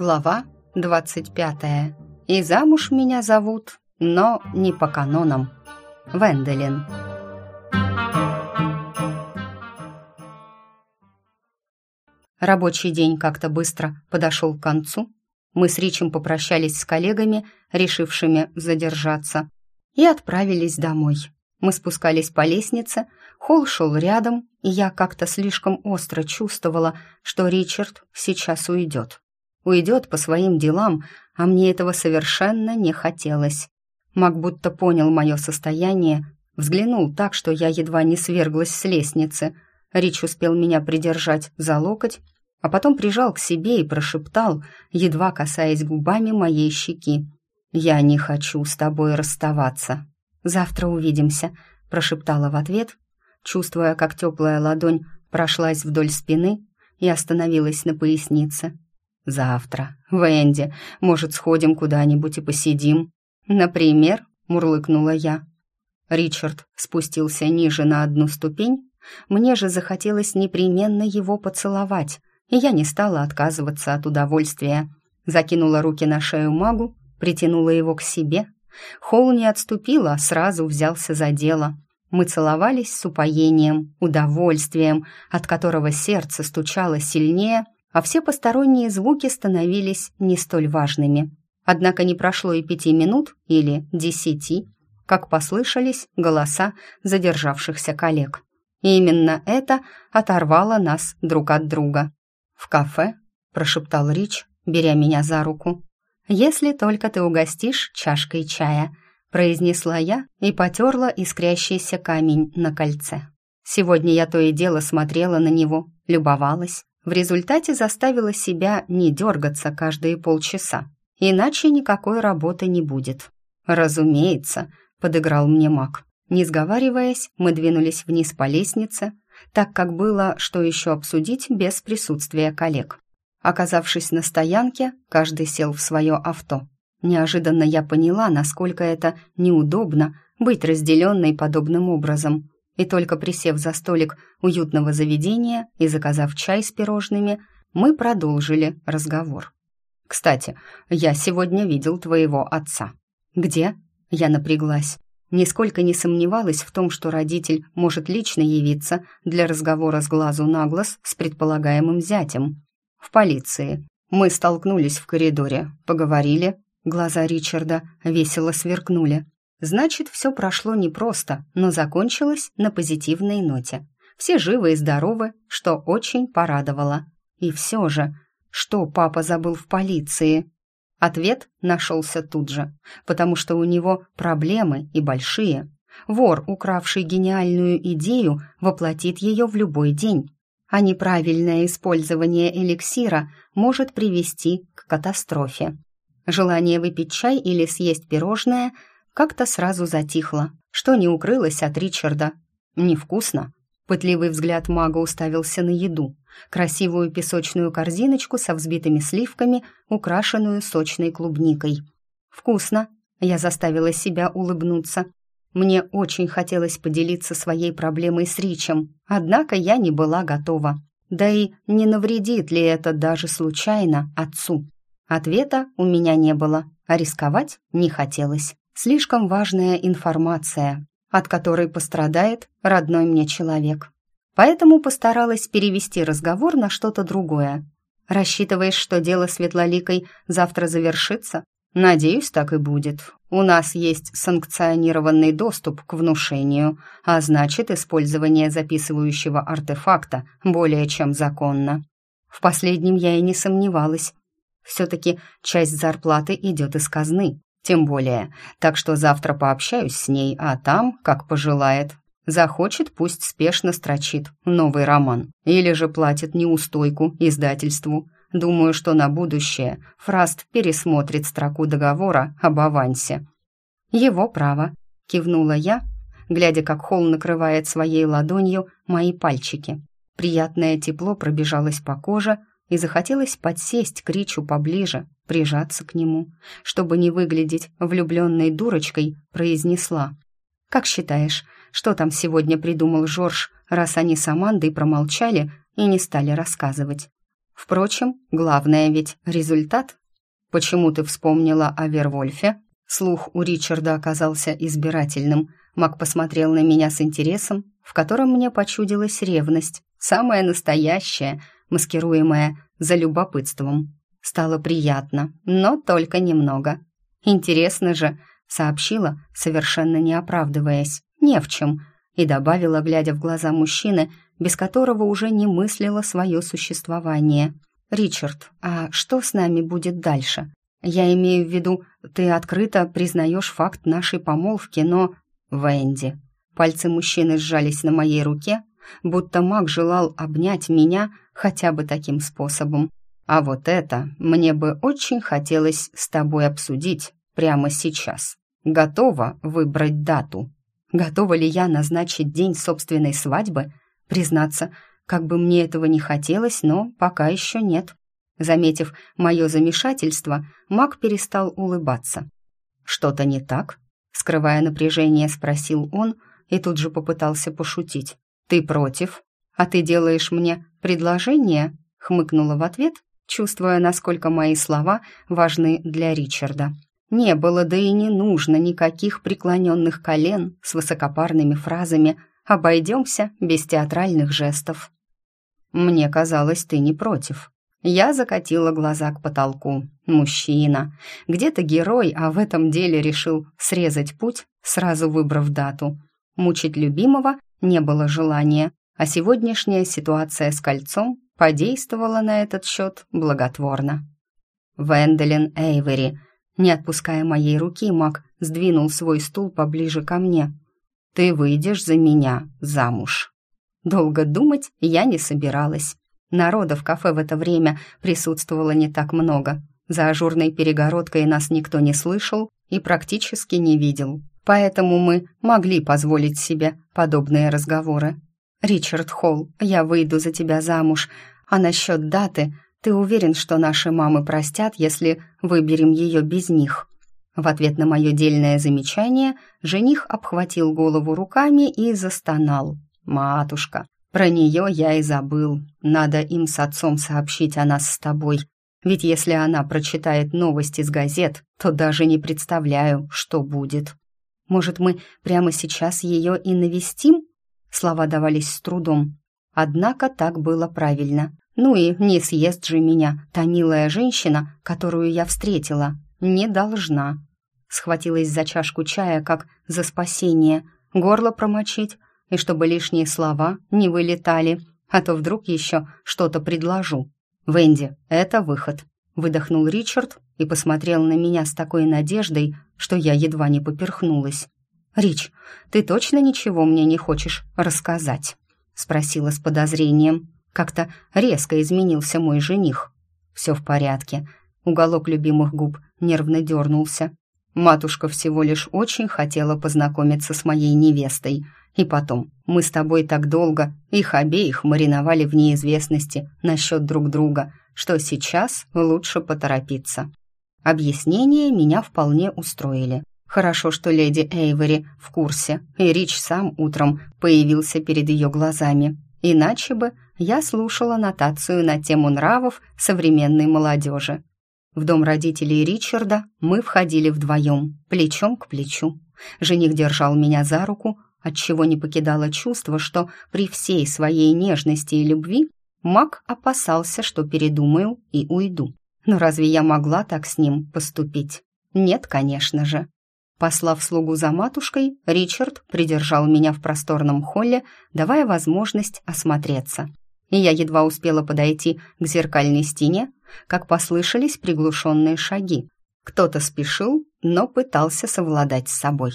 Глава 25. И замуж меня зовут, но не по канонам. Венделин. Рабочий день как-то быстро подошел к концу. Мы с Ричем попрощались с коллегами, решившими задержаться, и отправились домой. Мы спускались по лестнице, Холл шел рядом, и я как-то слишком остро чувствовала, что Ричард сейчас уйдет. Уйдет по своим делам, а мне этого совершенно не хотелось. Мак будто понял мое состояние, взглянул так, что я едва не сверглась с лестницы. Рич успел меня придержать за локоть, а потом прижал к себе и прошептал, едва касаясь губами моей щеки. «Я не хочу с тобой расставаться. Завтра увидимся», — прошептала в ответ, чувствуя, как теплая ладонь прошлась вдоль спины и остановилась на пояснице. «Завтра. Венди, может, сходим куда-нибудь и посидим?» «Например?» — мурлыкнула я. Ричард спустился ниже на одну ступень. Мне же захотелось непременно его поцеловать, и я не стала отказываться от удовольствия. Закинула руки на шею магу, притянула его к себе. Холл не отступила, сразу взялся за дело. Мы целовались с упоением, удовольствием, от которого сердце стучало сильнее — а все посторонние звуки становились не столь важными. Однако не прошло и пяти минут или десяти, как послышались голоса задержавшихся коллег. И именно это оторвало нас друг от друга. «В кафе?» – прошептал Рич, беря меня за руку. «Если только ты угостишь чашкой чая», – произнесла я и потерла искрящийся камень на кольце. Сегодня я то и дело смотрела на него, любовалась, в результате заставила себя не дергаться каждые полчаса, иначе никакой работы не будет. «Разумеется», — подыграл мне маг. Не сговариваясь, мы двинулись вниз по лестнице, так как было что еще обсудить без присутствия коллег. Оказавшись на стоянке, каждый сел в свое авто. Неожиданно я поняла, насколько это неудобно быть разделенной подобным образом и только присев за столик уютного заведения и заказав чай с пирожными, мы продолжили разговор. «Кстати, я сегодня видел твоего отца». «Где?» Я напряглась. Нисколько не сомневалась в том, что родитель может лично явиться для разговора с глазу на глаз с предполагаемым зятем. В полиции. Мы столкнулись в коридоре, поговорили. Глаза Ричарда весело сверкнули. Значит, все прошло непросто, но закончилось на позитивной ноте. Все живы и здоровы, что очень порадовало. И все же, что папа забыл в полиции? Ответ нашелся тут же, потому что у него проблемы и большие. Вор, укравший гениальную идею, воплотит ее в любой день. А неправильное использование эликсира может привести к катастрофе. Желание выпить чай или съесть пирожное – как-то сразу затихло, что не укрылось от Ричарда. «Невкусно». Пытливый взгляд мага уставился на еду. Красивую песочную корзиночку со взбитыми сливками, украшенную сочной клубникой. «Вкусно!» Я заставила себя улыбнуться. Мне очень хотелось поделиться своей проблемой с Ричем, однако я не была готова. Да и не навредит ли это даже случайно отцу? Ответа у меня не было, а рисковать не хотелось слишком важная информация, от которой пострадает родной мне человек. Поэтому постаралась перевести разговор на что-то другое. «Рассчитываешь, что дело Светлоликой завтра завершится?» «Надеюсь, так и будет. У нас есть санкционированный доступ к внушению, а значит, использование записывающего артефакта более чем законно». В последнем я и не сомневалась. Все-таки часть зарплаты идет из казны, тем более, так что завтра пообщаюсь с ней, а там, как пожелает. Захочет, пусть спешно строчит новый роман. Или же платит неустойку издательству. Думаю, что на будущее Фраст пересмотрит строку договора об авансе. «Его право», — кивнула я, глядя, как Холл накрывает своей ладонью мои пальчики. Приятное тепло пробежалось по коже, и захотелось подсесть к Ричу поближе, прижаться к нему, чтобы не выглядеть влюбленной дурочкой, произнесла. «Как считаешь, что там сегодня придумал Жорж, раз они с Амандой промолчали и не стали рассказывать?» Впрочем, главное ведь результат. Почему ты вспомнила о Вервольфе? Слух у Ричарда оказался избирательным. Мак посмотрел на меня с интересом, в котором мне почудилась ревность, самая настоящая, маскируемая за любопытством. Стало приятно, но только немного. Интересно же, сообщила, совершенно не оправдываясь, не в чем, и добавила, глядя в глаза мужчины, без которого уже не мыслила свое существование. «Ричард, а что с нами будет дальше? Я имею в виду, ты открыто признаешь факт нашей помолвки, но...» «Венди». Пальцы мужчины сжались на моей руке, будто маг желал обнять меня хотя бы таким способом. А вот это мне бы очень хотелось с тобой обсудить прямо сейчас. Готова выбрать дату? Готова ли я назначить день собственной свадьбы? Признаться, как бы мне этого не хотелось, но пока еще нет. Заметив мое замешательство, маг перестал улыбаться. «Что-то не так?» Скрывая напряжение, спросил он и тут же попытался пошутить. «Ты против? А ты делаешь мне предложение?» Хмыкнула в ответ, чувствуя, насколько мои слова важны для Ричарда. Не было, да и не нужно никаких преклоненных колен с высокопарными фразами «обойдемся без театральных жестов». «Мне казалось, ты не против». Я закатила глаза к потолку. Мужчина. Где-то герой, а в этом деле решил срезать путь, сразу выбрав дату. Мучить любимого не было желания, а сегодняшняя ситуация с кольцом подействовала на этот счет благотворно. Венделин Эйвери не отпуская моей руки, маг сдвинул свой стул поближе ко мне. «Ты выйдешь за меня замуж». Долго думать я не собиралась. Народа в кафе в это время присутствовало не так много. За ажурной перегородкой нас никто не слышал и практически не видел. Поэтому мы могли позволить себе подобные разговоры. «Ричард Холл, я выйду за тебя замуж, а насчет даты ты уверен, что наши мамы простят, если выберем ее без них?» В ответ на мое дельное замечание жених обхватил голову руками и застонал. «Матушка, про нее я и забыл. Надо им с отцом сообщить о нас с тобой. Ведь если она прочитает новости из газет, то даже не представляю, что будет. Может, мы прямо сейчас ее и навестим?» Слова давались с трудом. Однако так было правильно. Ну и не съест же меня та милая женщина, которую я встретила. Не должна. Схватилась за чашку чая, как за спасение. Горло промочить, и чтобы лишние слова не вылетали, а то вдруг еще что-то предложу. «Венди, это выход», — выдохнул Ричард и посмотрел на меня с такой надеждой, что я едва не поперхнулась. «Рич, ты точно ничего мне не хочешь рассказать?» — спросила с подозрением. Как-то резко изменился мой жених. Все в порядке. Уголок любимых губ нервно дернулся. Матушка всего лишь очень хотела познакомиться с моей невестой. И потом, мы с тобой так долго их обеих мариновали в неизвестности насчет друг друга, что сейчас лучше поторопиться. Объяснения меня вполне устроили. Хорошо, что леди Эйвери в курсе, и Рич сам утром появился перед ее глазами. Иначе бы я слушала нотацию на тему нравов современной молодежи. В дом родителей Ричарда мы входили вдвоем, плечом к плечу. Жених держал меня за руку, отчего не покидало чувство, что при всей своей нежности и любви маг опасался, что передумаю и уйду. Но разве я могла так с ним поступить? Нет, конечно же. Послав слугу за матушкой, Ричард придержал меня в просторном холле, давая возможность осмотреться. И я едва успела подойти к зеркальной стене, как послышались приглушенные шаги. Кто-то спешил, но пытался совладать с собой.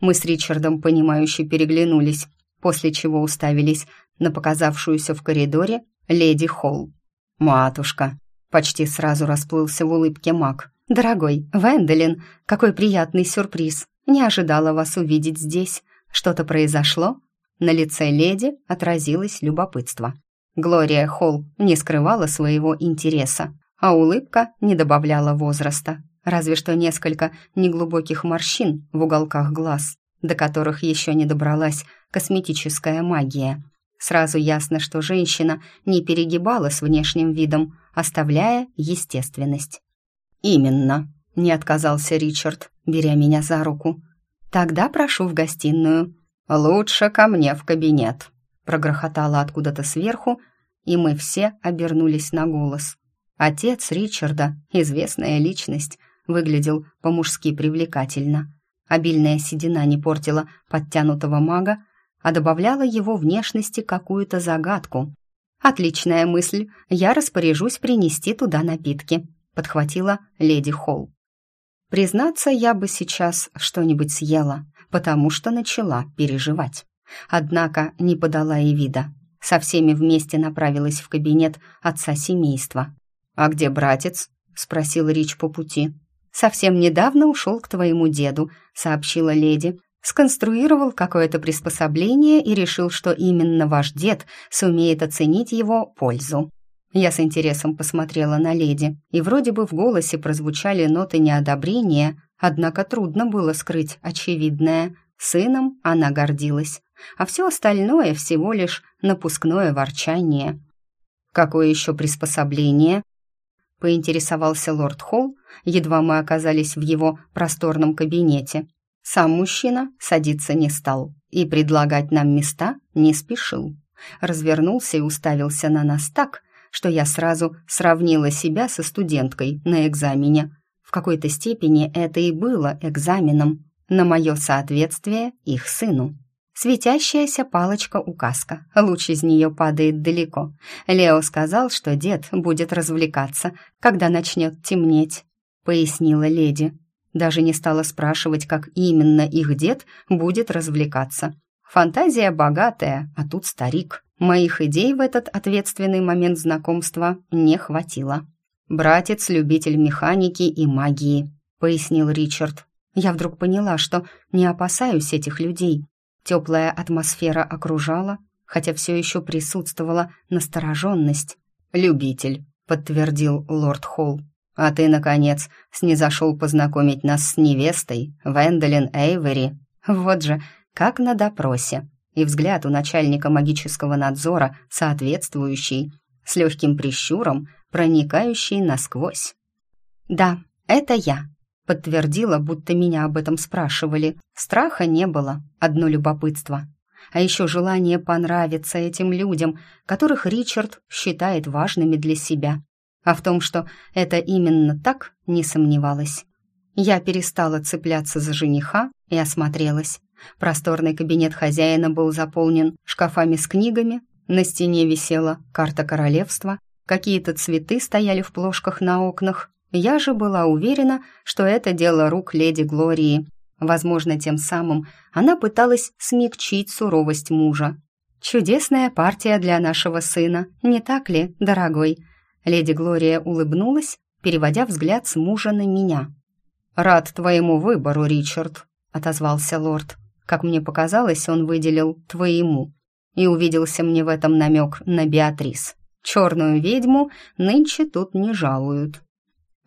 Мы с Ричардом, понимающе переглянулись, после чего уставились на показавшуюся в коридоре леди Холл. «Матушка!» Почти сразу расплылся в улыбке маг. «Дорогой, Венделин, какой приятный сюрприз! Не ожидала вас увидеть здесь. Что-то произошло?» На лице леди отразилось любопытство. Глория Холл не скрывала своего интереса, а улыбка не добавляла возраста. Разве что несколько неглубоких морщин в уголках глаз, до которых еще не добралась косметическая магия. Сразу ясно, что женщина не перегибала с внешним видом, оставляя естественность. «Именно», — не отказался Ричард, беря меня за руку. «Тогда прошу в гостиную». «Лучше ко мне в кабинет», — прогрохотало откуда-то сверху, и мы все обернулись на голос. Отец Ричарда, известная личность, выглядел по-мужски привлекательно. Обильная седина не портила подтянутого мага, а добавляла его внешности какую-то загадку. «Отличная мысль, я распоряжусь принести туда напитки», — подхватила леди Холл. Признаться, я бы сейчас что-нибудь съела, потому что начала переживать. Однако не подала и вида. Со всеми вместе направилась в кабинет отца семейства. «А где братец?» — спросил Рич по пути. «Совсем недавно ушел к твоему деду», — сообщила леди. «Сконструировал какое-то приспособление и решил, что именно ваш дед сумеет оценить его пользу». Я с интересом посмотрела на леди, и вроде бы в голосе прозвучали ноты неодобрения, однако трудно было скрыть очевидное. Сыном она гордилась, а все остальное всего лишь напускное ворчание. «Какое еще приспособление?» поинтересовался лорд Холл, едва мы оказались в его просторном кабинете. Сам мужчина садиться не стал и предлагать нам места не спешил. Развернулся и уставился на нас так, что я сразу сравнила себя со студенткой на экзамене. В какой-то степени это и было экзаменом на мое соответствие их сыну. Светящаяся палочка-указка. Луч из нее падает далеко. Лео сказал, что дед будет развлекаться, когда начнет темнеть, пояснила леди. Даже не стала спрашивать, как именно их дед будет развлекаться. Фантазия богатая, а тут старик. Моих идей в этот ответственный момент знакомства не хватило. «Братец – любитель механики и магии», – пояснил Ричард. Я вдруг поняла, что не опасаюсь этих людей, Теплая атмосфера окружала, хотя все еще присутствовала настороженность. «Любитель», — подтвердил лорд Холл. «А ты, наконец, снизошел познакомить нас с невестой, Венделин Эйвери. Вот же, как на допросе. И взгляд у начальника магического надзора соответствующий, с легким прищуром, проникающий насквозь. «Да, это я», Подтвердила, будто меня об этом спрашивали. Страха не было, одно любопытство. А еще желание понравиться этим людям, которых Ричард считает важными для себя. А в том, что это именно так, не сомневалась. Я перестала цепляться за жениха и осмотрелась. Просторный кабинет хозяина был заполнен шкафами с книгами, на стене висела карта королевства, какие-то цветы стояли в плошках на окнах, я же была уверена, что это дело рук леди Глории. Возможно, тем самым она пыталась смягчить суровость мужа. «Чудесная партия для нашего сына, не так ли, дорогой?» Леди Глория улыбнулась, переводя взгляд с мужа на меня. «Рад твоему выбору, Ричард», — отозвался лорд. Как мне показалось, он выделил «твоему». И увиделся мне в этом намек на Беатрис. Черную ведьму нынче тут не жалуют.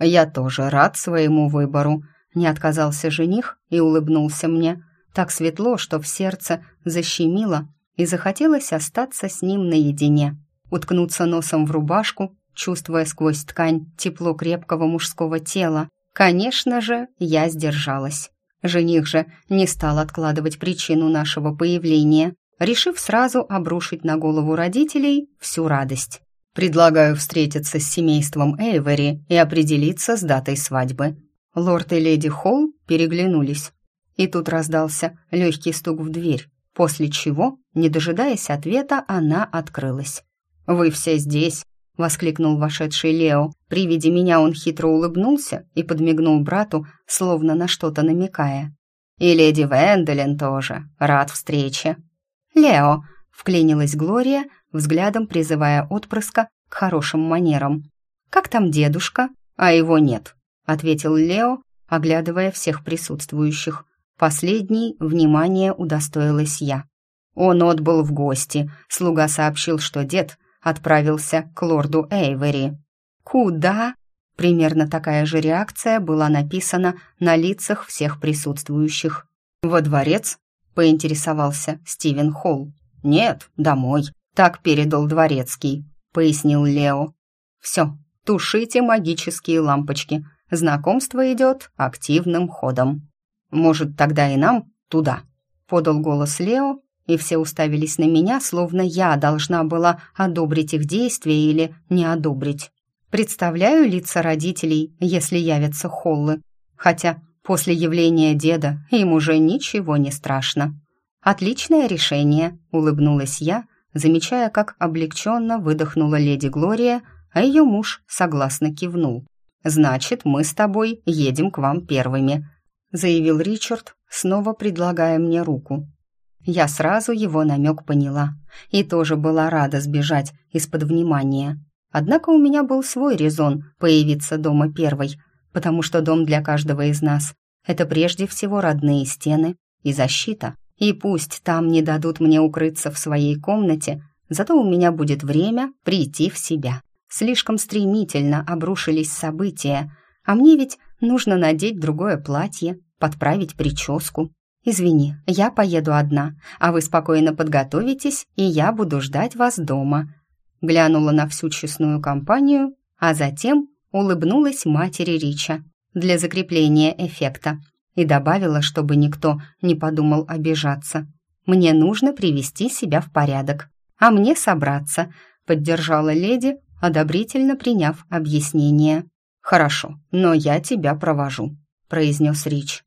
«Я тоже рад своему выбору», — не отказался жених и улыбнулся мне. Так светло, что в сердце защемило и захотелось остаться с ним наедине, уткнуться носом в рубашку, чувствуя сквозь ткань тепло крепкого мужского тела. Конечно же, я сдержалась. Жених же не стал откладывать причину нашего появления, решив сразу обрушить на голову родителей всю радость. Предлагаю встретиться с семейством Эйвери и определиться с датой свадьбы». Лорд и леди Холл переглянулись. И тут раздался легкий стук в дверь, после чего, не дожидаясь ответа, она открылась. «Вы все здесь!» — воскликнул вошедший Лео. При виде меня он хитро улыбнулся и подмигнул брату, словно на что-то намекая. «И леди Венделин тоже. Рад встрече». «Лео!» — вклинилась Глория, взглядом призывая отпрыска к хорошим манерам. «Как там дедушка?» «А его нет», — ответил Лео, оглядывая всех присутствующих. Последний внимание удостоилась я. Он отбыл в гости. Слуга сообщил, что дед отправился к лорду Эйвери. «Куда?» Примерно такая же реакция была написана на лицах всех присутствующих. «Во дворец?» — поинтересовался Стивен Холл. «Нет, домой», Так передал дворецкий», — пояснил Лео. «Все, тушите магические лампочки. Знакомство идет активным ходом». «Может, тогда и нам туда?» — подал голос Лео, и все уставились на меня, словно я должна была одобрить их действия или не одобрить. Представляю лица родителей, если явятся холлы, хотя после явления деда им уже ничего не страшно. «Отличное решение», — улыбнулась я, замечая, как облегченно выдохнула леди Глория, а ее муж согласно кивнул. «Значит, мы с тобой едем к вам первыми», — заявил Ричард, снова предлагая мне руку. Я сразу его намек поняла и тоже была рада сбежать из-под внимания. Однако у меня был свой резон появиться дома первой, потому что дом для каждого из нас — это прежде всего родные стены и защита. И пусть там не дадут мне укрыться в своей комнате, зато у меня будет время прийти в себя. Слишком стремительно обрушились события, а мне ведь нужно надеть другое платье, подправить прическу. Извини, я поеду одна, а вы спокойно подготовитесь, и я буду ждать вас дома. Глянула на всю честную компанию, а затем улыбнулась матери Рича для закрепления эффекта и добавила, чтобы никто не подумал обижаться. «Мне нужно привести себя в порядок, а мне собраться», поддержала леди, одобрительно приняв объяснение. «Хорошо, но я тебя провожу», произнес Рич.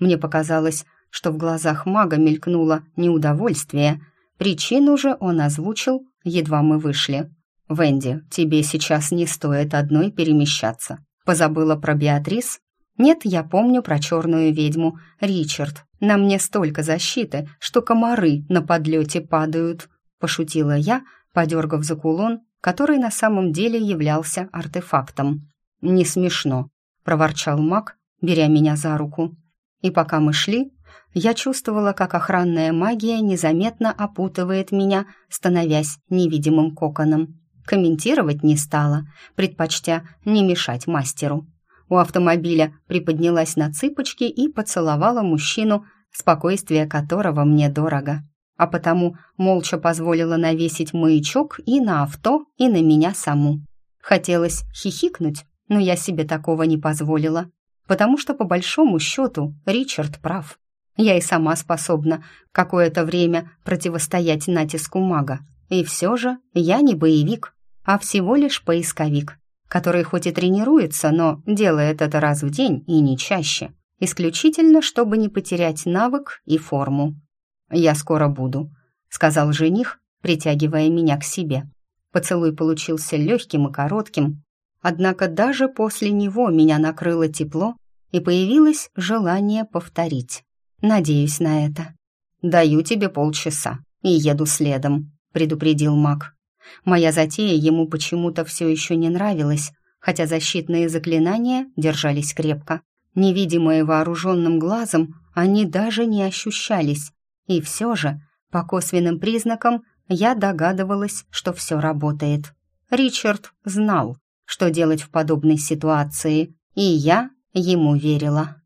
Мне показалось, что в глазах мага мелькнуло неудовольствие. Причину же он озвучил, едва мы вышли. «Венди, тебе сейчас не стоит одной перемещаться. Позабыла про Беатрис?» Нет, я помню про черную ведьму. Ричард, на мне столько защиты, что комары на подлете падают. Пошутила я, подергав за кулон, который на самом деле являлся артефактом. «Не смешно», — проворчал маг, беря меня за руку. И пока мы шли, я чувствовала, как охранная магия незаметно опутывает меня, становясь невидимым коконом. Комментировать не стала, предпочтя не мешать мастеру у автомобиля приподнялась на цыпочки и поцеловала мужчину, спокойствие которого мне дорого. А потому молча позволила навесить маячок и на авто, и на меня саму. Хотелось хихикнуть, но я себе такого не позволила, потому что по большому счету Ричард прав. Я и сама способна какое-то время противостоять натиску мага. И все же я не боевик, а всего лишь поисковик который хоть и тренируется, но делает это раз в день и не чаще, исключительно, чтобы не потерять навык и форму. «Я скоро буду», — сказал жених, притягивая меня к себе. Поцелуй получился легким и коротким, однако даже после него меня накрыло тепло и появилось желание повторить. Надеюсь на это. «Даю тебе полчаса и еду следом», — предупредил маг. Моя затея ему почему-то все еще не нравилась, хотя защитные заклинания держались крепко. Невидимые вооруженным глазом, они даже не ощущались. И все же, по косвенным признакам, я догадывалась, что все работает. Ричард знал, что делать в подобной ситуации, и я ему верила.